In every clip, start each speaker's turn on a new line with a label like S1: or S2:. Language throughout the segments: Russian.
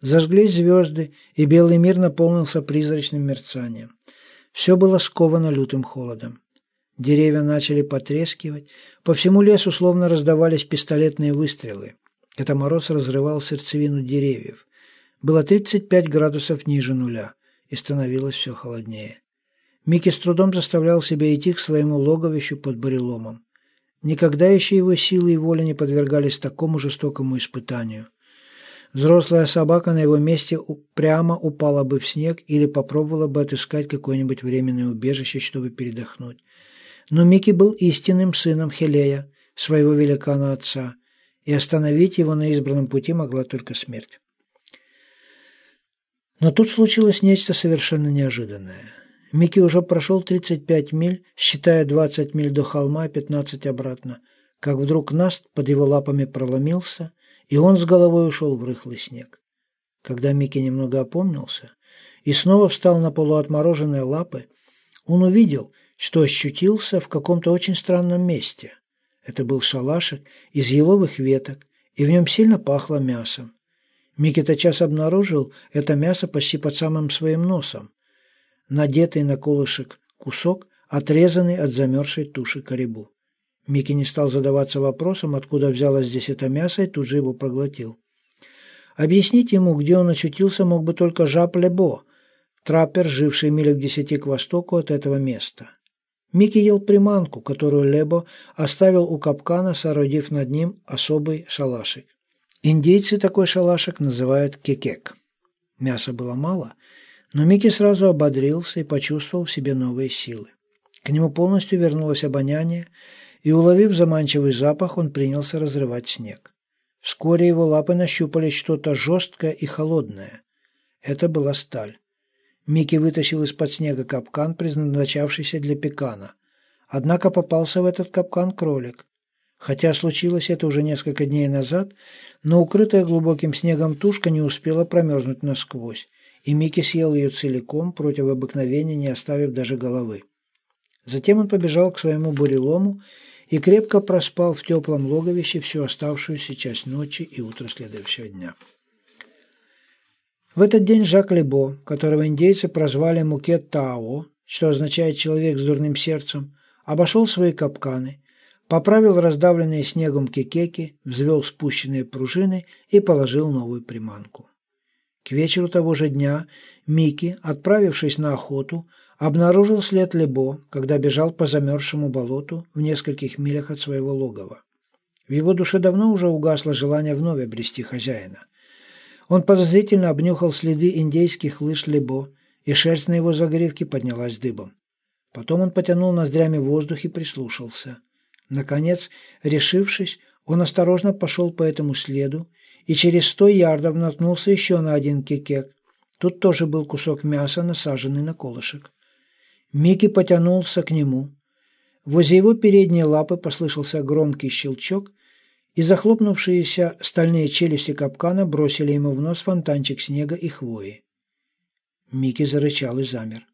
S1: Зажглись звезды, и белый мир наполнился призрачным мерцанием. Все было сковано лютым холодом. Деревья начали потрескивать, по всему лесу словно раздавались пистолетные выстрелы. Это мороз разрывал сердцевину деревьев. Было 35 градусов ниже нуля, и становилось все холоднее. Микки с трудом заставлял себя идти к своему логовищу под буреломом. Никогда еще его силы и воля не подвергались такому жестокому испытанию. Взрослая собака на его месте прямо упала бы в снег или попробовала бы отыскать какое-нибудь временное убежище, чтобы передохнуть. Но Микки был истинным сыном Хелея, своего великана отца, и остановить его на избранном пути могла только смерть. Но тут случилось нечто совершенно неожиданное. Микки уже прошел 35 миль, считая 20 миль до холма, и 15 обратно, как вдруг наст под его лапами проломился, и он с головой ушел в рыхлый снег. Когда Микки немного опомнился и снова встал на полуотмороженные лапы, он увидел, что ощутился в каком-то очень странном месте. Это был шалашик из еловых веток, и в нем сильно пахло мясом. Микки тотчас обнаружил это мясо почти под самым своим носом надетый на колышек кусок, отрезанный от замерзшей туши корибу. Микки не стал задаваться вопросом, откуда взялось здесь это мясо, и тут же его проглотил. Объяснить ему, где он очутился, мог бы только Жап Лебо, траппер, живший милях десяти к востоку от этого места. Микки ел приманку, которую Лебо оставил у капкана, соорудив над ним особый шалашик. Индейцы такой шалашик называют кекек. Мяса было мало, но Микки сразу ободрился и почувствовал в себе новые силы. К нему полностью вернулось обоняние, и, уловив заманчивый запах, он принялся разрывать снег. Вскоре его лапы нащупали что-то жесткое и холодное. Это была сталь. Микки вытащил из-под снега капкан, предназначавшийся для пекана. Однако попался в этот капкан кролик. Хотя случилось это уже несколько дней назад, но укрытая глубоким снегом тушка не успела промерзнуть насквозь и Микки съел ее целиком, против обыкновения не оставив даже головы. Затем он побежал к своему бурелому и крепко проспал в теплом логовище всю оставшуюся часть ночи и утро следующего дня. В этот день Жак Лебо, которого индейцы прозвали Мукет Тао, что означает «человек с дурным сердцем», обошел свои капканы, поправил раздавленные снегом кекеки, взвел спущенные пружины и положил новую приманку. К вечеру того же дня Микки, отправившись на охоту, обнаружил след Лебо, когда бежал по замерзшему болоту в нескольких милях от своего логова. В его душе давно уже угасло желание вновь обрести хозяина. Он подозрительно обнюхал следы индейских лыж Лебо, и шерсть на его загривке поднялась дыбом. Потом он потянул ноздрями воздух и прислушался. Наконец, решившись, он осторожно пошел по этому следу и через сто ярдов наткнулся еще на один кекек. Тут тоже был кусок мяса, насаженный на колышек. Микки потянулся к нему. Возле его передней лапы послышался громкий щелчок, и захлопнувшиеся стальные челюсти капкана бросили ему в нос фонтанчик снега и хвои. Микки зарычал и замер.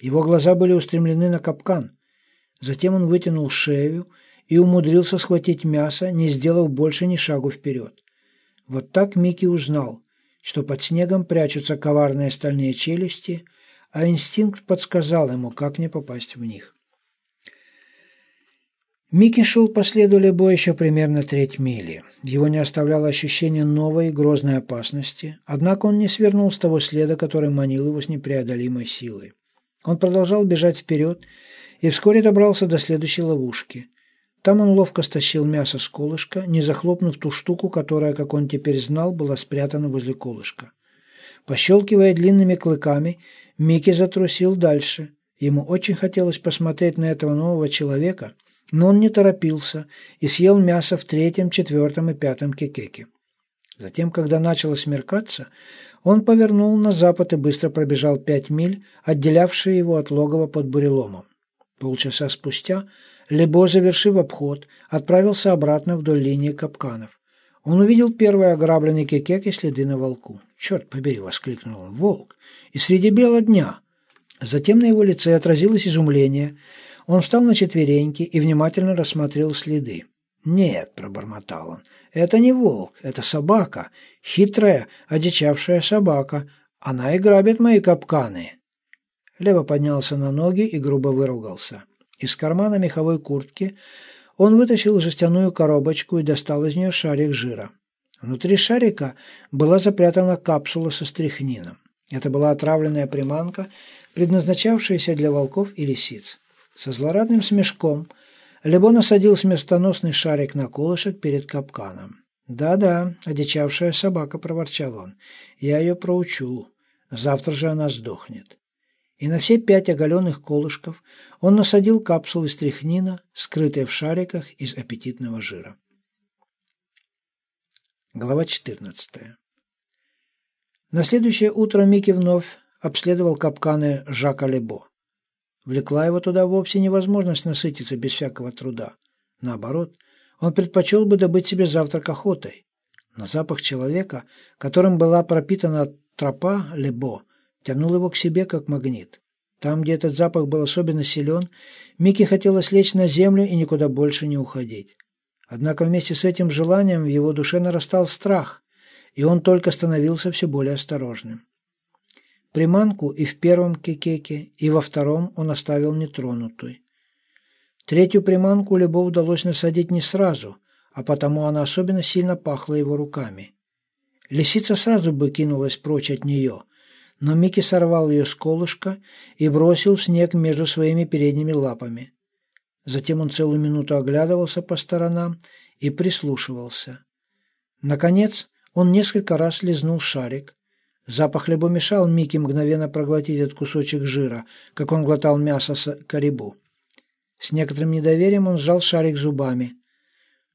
S1: Его глаза были устремлены на капкан. Затем он вытянул шею и умудрился схватить мясо, не сделав больше ни шагу вперед. Вот так Микки узнал, что под снегом прячутся коварные стальные челюсти, а инстинкт подсказал ему, как не попасть в них. Микки шел по следу Лебо еще примерно треть мили. Его не оставляло ощущение новой грозной опасности, однако он не свернул с того следа, который манил его с непреодолимой силой. Он продолжал бежать вперед и вскоре добрался до следующей ловушки. Там он ловко стащил мясо с колышка, не захлопнув ту штуку, которая, как он теперь знал, была спрятана возле колышка. Пощелкивая длинными клыками, Микки затрусил дальше. Ему очень хотелось посмотреть на этого нового человека, но он не торопился и съел мясо в третьем, четвертом и пятом кекеке. Затем, когда начало смеркаться, он повернул на запад и быстро пробежал пять миль, отделявшие его от логова под буреломом. Полчаса спустя Лебо, завершив обход, отправился обратно вдоль линии капканов. Он увидел первый ограбленный кекек и следы на волку. «Черт побери!» — воскликнул он. «Волк! И среди бела дня!» Затем на его лице отразилось изумление. Он встал на четвереньки и внимательно рассмотрел следы. «Нет», — пробормотал он, — «это не волк, это собака, хитрая, одичавшая собака. Она и грабит мои капканы». Лева поднялся на ноги и грубо выругался. Из кармана меховой куртки он вытащил жестяную коробочку и достал из нее шарик жира. Внутри шарика была запрятана капсула со стрихнином. Это была отравленная приманка, предназначавшаяся для волков и лисиц. Со злорадным смешком Лебо насадил смертоносный шарик на колышек перед капканом. «Да-да, одичавшая собака», — проворчал он. «Я ее проучу. Завтра же она сдохнет» и на все пять оголенных колышков он насадил капсулы стряхнина, скрытые в шариках из аппетитного жира. Глава 14. На следующее утро Микки вновь обследовал капканы Жака Лебо. Влекла его туда вовсе невозможность насытиться без всякого труда. Наоборот, он предпочел бы добыть себе завтрак охотой. Но запах человека, которым была пропитана тропа Лебо, тянул его к себе как магнит. Там, где этот запах был особенно силен, Микки хотелось лечь на землю и никуда больше не уходить. Однако вместе с этим желанием в его душе нарастал страх, и он только становился все более осторожным. Приманку и в первом кекеке, и во втором он оставил нетронутой. Третью приманку Любо удалось насадить не сразу, а потому она особенно сильно пахла его руками. Лисица сразу бы кинулась прочь от нее – но Микки сорвал ее с колышка и бросил в снег между своими передними лапами. Затем он целую минуту оглядывался по сторонам и прислушивался. Наконец, он несколько раз лизнул шарик. Запах либо мешал Микки мгновенно проглотить этот кусочек жира, как он глотал мясо с карибу. С некоторым недоверием он сжал шарик зубами.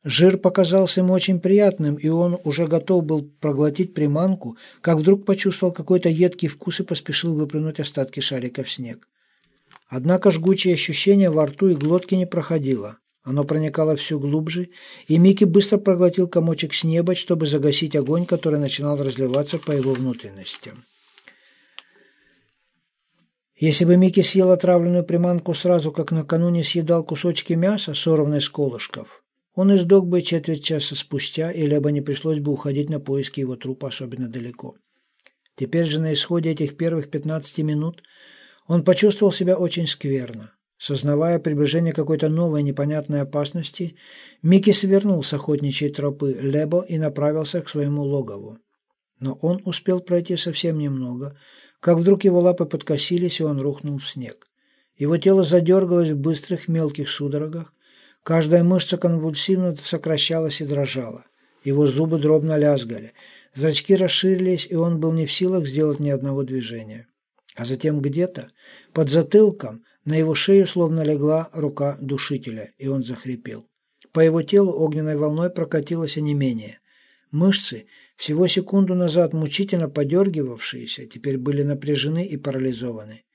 S1: Жир показался ему очень приятным, и он уже готов был проглотить приманку, как вдруг почувствовал какой-то едкий вкус и поспешил выплюнуть остатки шарика в снег. Однако жгучее ощущение во рту и глотке не проходило. Оно проникало все глубже, и Микки быстро проглотил комочек с неба, чтобы загасить огонь, который начинал разливаться по его внутренностям. Если бы Микки съел отравленную приманку сразу, как накануне съедал кусочки мяса, сорванные с колышков, он издох бы четверть часа спустя, или бы не пришлось бы уходить на поиски его трупа особенно далеко. Теперь же на исходе этих первых 15 минут он почувствовал себя очень скверно. Сознавая приближение какой-то новой непонятной опасности, Микки свернул с охотничьей тропы Лебо и направился к своему логову. Но он успел пройти совсем немного, как вдруг его лапы подкосились, и он рухнул в снег. Его тело задергалось в быстрых мелких судорогах, Каждая мышца конвульсивно сокращалась и дрожала. Его зубы дробно лязгали. Зрачки расширились, и он был не в силах сделать ни одного движения. А затем где-то, под затылком, на его шею словно легла рука душителя, и он захрипел. По его телу огненной волной прокатилось онемение. Мышцы, всего секунду назад мучительно подергивавшиеся, теперь были напряжены и парализованы.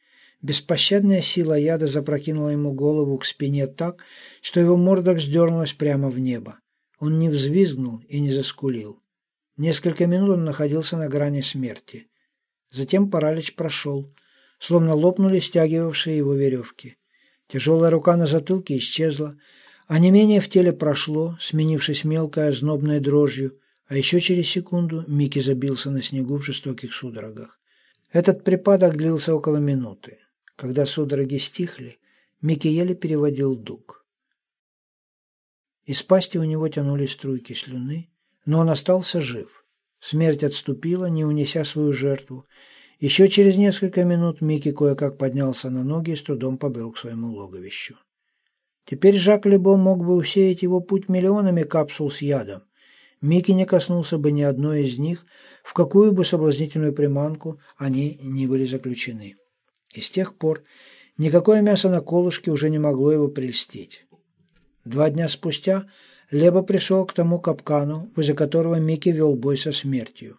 S1: Беспощадная сила яда запрокинула ему голову к спине так, что его морда вздернулась прямо в небо. Он не взвизгнул и не заскулил. Несколько минут он находился на грани смерти. Затем паралич прошел, словно лопнули стягивавшие его веревки. Тяжелая рука на затылке исчезла, а не менее в теле прошло, сменившись мелкой ознобной дрожью, а еще через секунду Микки забился на снегу в жестоких судорогах. Этот припадок длился около минуты. Когда судороги стихли, Микки еле переводил дуг. Из пасти у него тянулись струйки слюны, но он остался жив. Смерть отступила, не унеся свою жертву. Еще через несколько минут Микки кое-как поднялся на ноги и с трудом побрел к своему логовищу. Теперь Жак Лебо мог бы усеять его путь миллионами капсул с ядом. Микки не коснулся бы ни одной из них, в какую бы соблазнительную приманку они ни были заключены. И с тех пор никакое мясо на колышке уже не могло его прельстить. Два дня спустя Леба пришел к тому капкану, возле которого Микки вел бой со смертью.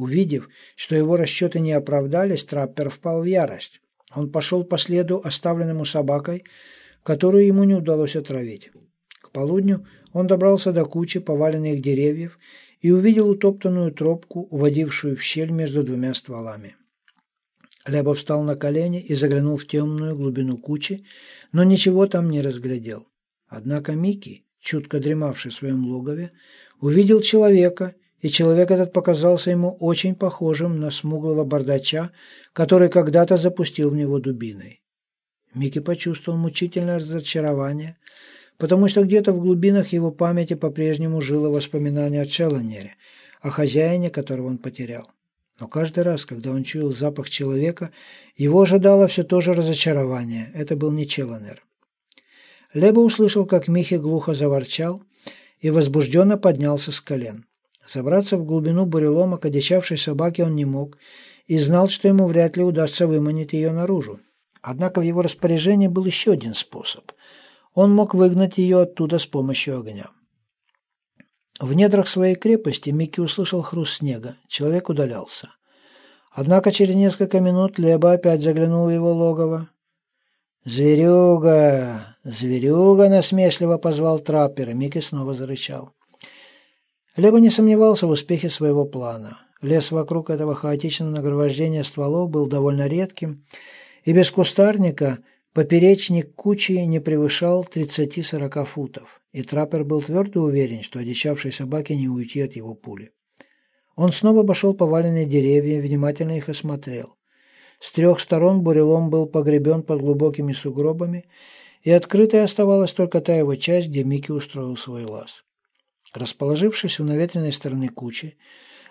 S1: Увидев, что его расчеты не оправдались, траппер впал в ярость. Он пошел по следу, оставленному собакой, которую ему не удалось отравить. К полудню он добрался до кучи поваленных деревьев и увидел утоптанную тропку, уводившую в щель между двумя стволами. Лебов встал на колени и заглянул в темную глубину кучи, но ничего там не разглядел. Однако Микки чутко дремавший в своем логове, увидел человека, и человек этот показался ему очень похожим на смуглого бардача, который когда-то запустил в него дубиной. Микки почувствовал мучительное разочарование, потому что где-то в глубинах его памяти по-прежнему жило воспоминание о Челленере, о хозяине, которого он потерял. Но каждый раз, когда он чуял запах человека, его ожидало все то же разочарование. Это был не Челленер. Леба услышал, как Михи глухо заворчал и возбужденно поднялся с колен. Забраться в глубину бурелома к одичавшей собаке он не мог и знал, что ему вряд ли удастся выманить ее наружу. Однако в его распоряжении был еще один способ. Он мог выгнать ее оттуда с помощью огня. В недрах своей крепости Микки услышал хруст снега. Человек удалялся. Однако через несколько минут Леба опять заглянул в его логово. «Зверюга! Зверюга!» — насмешливо позвал траппер, и Микки снова зарычал. Леба не сомневался в успехе своего плана. Лес вокруг этого хаотичного нагромождения стволов был довольно редким, и без кустарника поперечник кучи не превышал 30-40 футов, и траппер был твердо уверен, что одичавшей собаке не уйти от его пули. Он снова обошел поваленные деревья внимательно их осмотрел. С трех сторон бурелом был погребен под глубокими сугробами, и открытой оставалась только та его часть, где Микки устроил свой лаз. Расположившись у наветренной стороны кучи,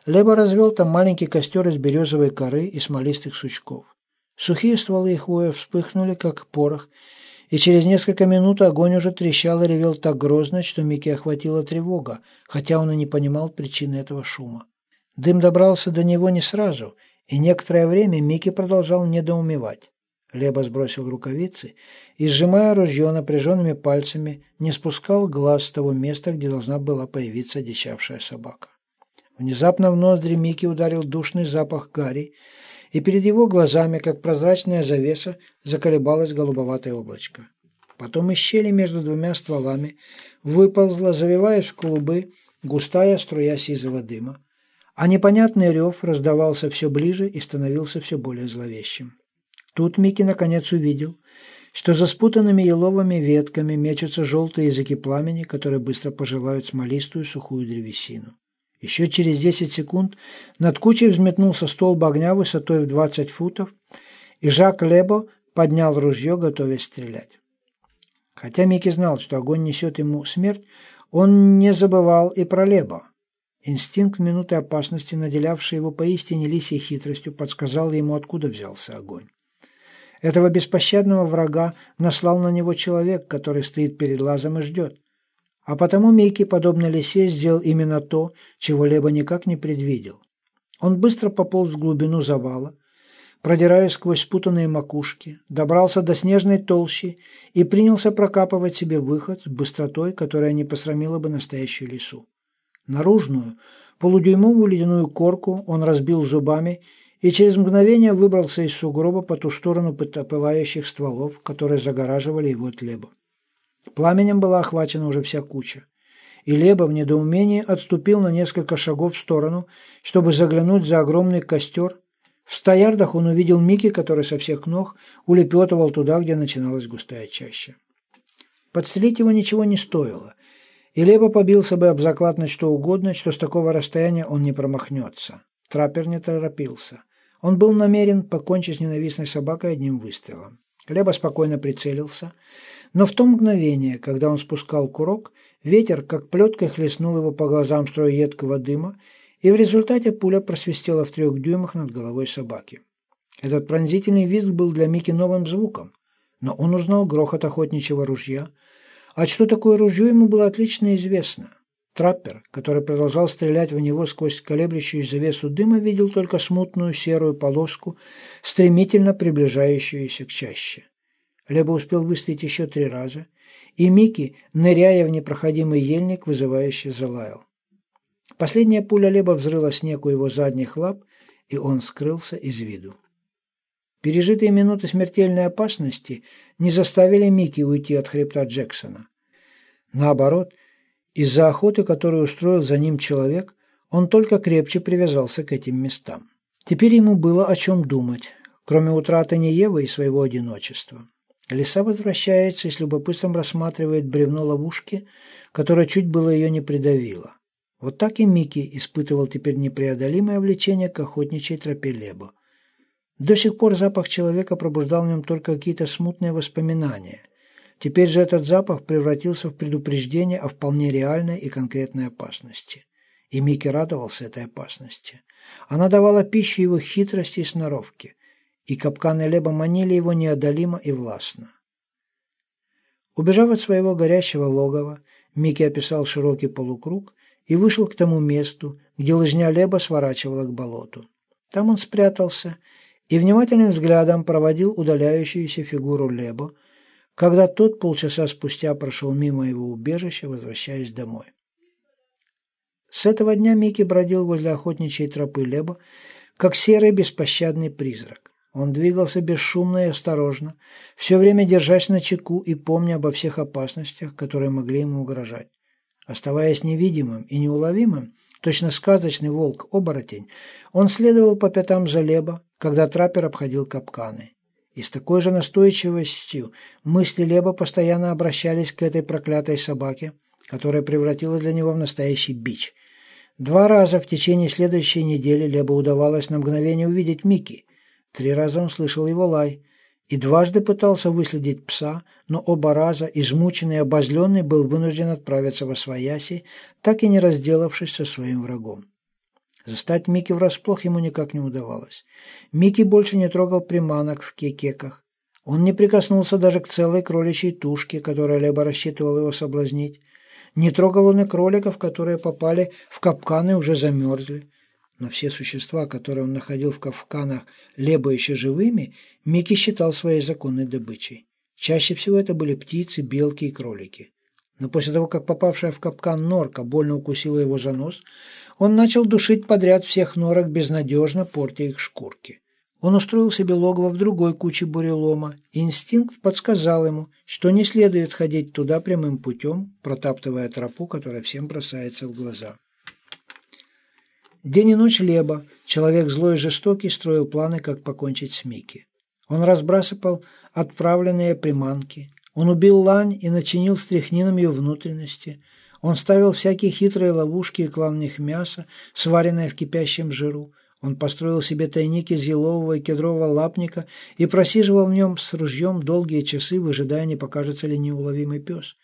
S1: Леба развел там маленький костер из березовой коры и смолистых сучков. Сухие стволы их хвоя вспыхнули, как порох, и через несколько минут огонь уже трещал и ревел так грозно, что Микки охватила тревога, хотя он и не понимал причины этого шума. Дым добрался до него не сразу, и некоторое время Микки продолжал недоумевать. Леба сбросил рукавицы и, сжимая ружье напряженными пальцами, не спускал глаз с того места, где должна была появиться дичавшая собака. Внезапно в ноздри Микки ударил душный запах гари, и перед его глазами, как прозрачная завеса, заколебалось голубоватое облачко. Потом из щели между двумя стволами выползла, завиваясь в клубы, густая струя сизого дыма, а непонятный рев раздавался все ближе и становился все более зловещим. Тут Микки наконец увидел, что за спутанными еловыми ветками мечутся желтые языки пламени, которые быстро пожелают смолистую сухую древесину. Еще через 10 секунд над кучей взметнулся столб огня высотой в 20 футов, и Жак Лебо поднял ружье, готовясь стрелять. Хотя Микки знал, что огонь несет ему смерть, он не забывал и про Лебо. Инстинкт минуты опасности, наделявший его поистине лисьей хитростью, подсказал ему, откуда взялся огонь. Этого беспощадного врага наслал на него человек, который стоит перед лазом и ждет. А потому Микки, подобно лисе, сделал именно то, чего Леба никак не предвидел. Он быстро пополз в глубину завала, продираясь сквозь спутанные макушки, добрался до снежной толщи и принялся прокапывать себе выход с быстротой, которая не посрамила бы настоящую лесу. Наружную, полудюймовую ледяную корку он разбил зубами и через мгновение выбрался из сугроба по ту сторону пылающих стволов, которые загораживали его от Леба. Пламенем была охвачена уже вся куча, и Леба в недоумении отступил на несколько шагов в сторону, чтобы заглянуть за огромный костер. В стоярдах он увидел Мики, который со всех ног улепетывал туда, где начиналась густая чаща. Подстрелить его ничего не стоило, и Леба побился бы об заклад на что угодно, что с такого расстояния он не промахнется. Траппер не торопился. Он был намерен покончить с ненавистной собакой одним выстрелом. Глеба спокойно прицелился, но в то мгновение, когда он спускал курок, ветер, как плеткой, хлестнул его по глазам строя едкого дыма, и в результате пуля просвистела в трех дюймах над головой собаки. Этот пронзительный визг был для Мики новым звуком, но он узнал грохот охотничьего ружья, а что такое ружье ему было отлично известно. Траппер, который продолжал стрелять в него сквозь колеблющую завесу дыма, видел только смутную серую полоску, стремительно приближающуюся к чаще. Леба успел выстоять еще три раза, и Микки, ныряя в непроходимый ельник, вызывающе залаял. Последняя пуля Леба взрыла снег у его задних лап, и он скрылся из виду. Пережитые минуты смертельной опасности не заставили Микки уйти от хребта Джексона. Наоборот, из-за охоты, которую устроил за ним человек, он только крепче привязался к этим местам. Теперь ему было о чем думать, кроме утраты Неевы и своего одиночества. Лиса возвращается и с любопытством рассматривает бревно ловушки, которое чуть было ее не придавило. Вот так и Микки испытывал теперь непреодолимое влечение к охотничьей тропе Лебо. До сих пор запах человека пробуждал в нем только какие-то смутные воспоминания. Теперь же этот запах превратился в предупреждение о вполне реальной и конкретной опасности. И Микки радовался этой опасности. Она давала пищу его хитрости и сноровке и капканы Леба манили его неодолимо и властно. Убежав от своего горящего логова, Микки описал широкий полукруг и вышел к тому месту, где лыжня Леба сворачивала к болоту. Там он спрятался и внимательным взглядом проводил удаляющуюся фигуру Леба, когда тот полчаса спустя прошел мимо его убежища, возвращаясь домой. С этого дня Микки бродил возле охотничьей тропы Леба, как серый беспощадный призрак. Он двигался бесшумно и осторожно, все время держась на чеку и помня обо всех опасностях, которые могли ему угрожать. Оставаясь невидимым и неуловимым, точно сказочный волк-оборотень, он следовал по пятам Залеба, когда траппер обходил капканы. И с такой же настойчивостью мысли Леба постоянно обращались к этой проклятой собаке, которая превратилась для него в настоящий бич. Два раза в течение следующей недели Лебу удавалось на мгновение увидеть Микки – Три раза он слышал его лай и дважды пытался выследить пса, но оба раза, измученный и обозленный, был вынужден отправиться во свояси, так и не разделавшись со своим врагом. Застать Микки врасплох ему никак не удавалось. Микки больше не трогал приманок в кекеках. Он не прикоснулся даже к целой кроличьей тушке, которая Леба рассчитывал его соблазнить. Не трогал он и кроликов, которые попали в капканы и уже замерзли. Но все существа, которые он находил в кафканах, либо еще живыми, Микки считал своей законной добычей. Чаще всего это были птицы, белки и кролики. Но после того, как попавшая в капкан норка больно укусила его за нос, он начал душить подряд всех норок, безнадежно портя их шкурки. Он устроил себе логово в другой куче бурелома, и инстинкт подсказал ему, что не следует ходить туда прямым путем, протаптывая тропу, которая всем бросается в глаза. День и ночь Леба, человек злой и жестокий, строил планы, как покончить с Микки. Он разбрасывал отправленные приманки. Он убил лань и начинил стряхнином ее внутренности. Он ставил всякие хитрые ловушки и клал в них мясо, сваренное в кипящем жиру. Он построил себе тайник из елового и кедрового лапника и просиживал в нем с ружьем долгие часы, выжидая, не покажется ли неуловимый пес.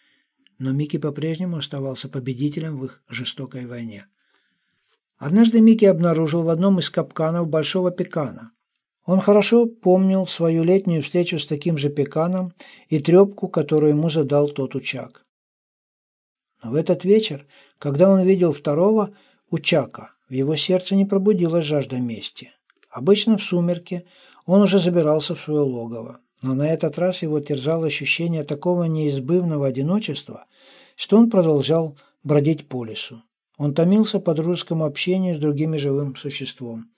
S1: Но Микки по-прежнему оставался победителем в их жестокой войне. Однажды Микки обнаружил в одном из капканов большого пекана. Он хорошо помнил свою летнюю встречу с таким же пеканом и трепку, которую ему задал тот учак. Но в этот вечер, когда он видел второго учака, в его сердце не пробудилась жажда мести. Обычно в сумерке он уже забирался в свое логово, но на этот раз его терзало ощущение такого неизбывного одиночества, что он продолжал бродить по лесу. Он томился по дружескому общению с другими живым существом.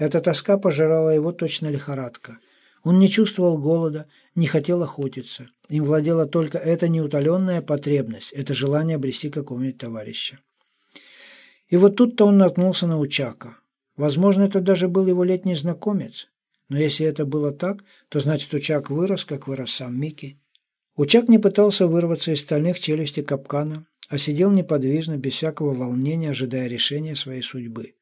S1: Эта тоска пожирала его точно лихорадка. Он не чувствовал голода, не хотел охотиться. Им владела только эта неутоленная потребность, это желание обрести какого-нибудь товарища. И вот тут-то он наткнулся на Учака. Возможно, это даже был его летний знакомец. Но если это было так, то значит Учак вырос, как вырос сам Микки. Учак не пытался вырваться из стальных челюстей капкана, а сидел неподвижно, без всякого волнения, ожидая решения своей судьбы.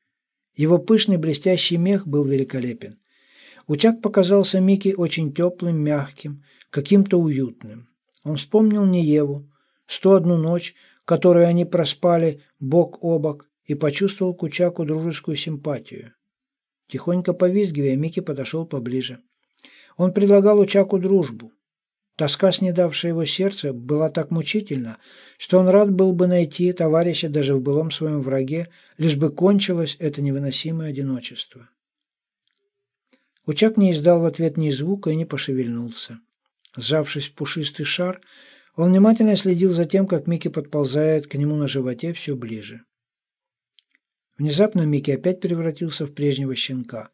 S1: Его пышный блестящий мех был великолепен. Учак показался Микки очень теплым, мягким, каким-то уютным. Он вспомнил Нееву, сто одну ночь, которую они проспали бок о бок, и почувствовал к Учаку дружескую симпатию. Тихонько повизгивая, Микки подошел поближе. Он предлагал Учаку дружбу. Тоска, снедавшая его сердце, была так мучительна, что он рад был бы найти товарища даже в былом своем враге, лишь бы кончилось это невыносимое одиночество. Учак не издал в ответ ни звука и не пошевельнулся. Сжавшись в пушистый шар, он внимательно следил за тем, как Микки подползает к нему на животе все ближе. Внезапно Микки опять превратился в прежнего щенка.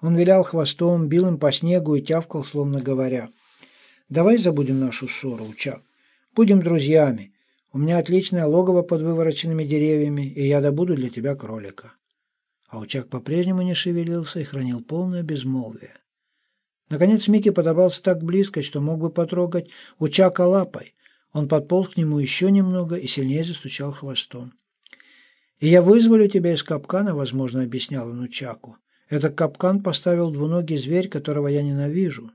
S1: Он вилял хвостом, бил им по снегу и тявкал, словно говоря – Давай забудем нашу ссору, Учак. Будем друзьями. У меня отличное логово под вывороченными деревьями, и я добуду для тебя кролика». А Учак по-прежнему не шевелился и хранил полное безмолвие. Наконец Микки подобрался так близко, что мог бы потрогать Учака лапой. Он подполз к нему еще немного и сильнее застучал хвостом. «И я вызволю тебя из капкана», — возможно, объяснял он Учаку. «Этот капкан поставил двуногий зверь, которого я ненавижу.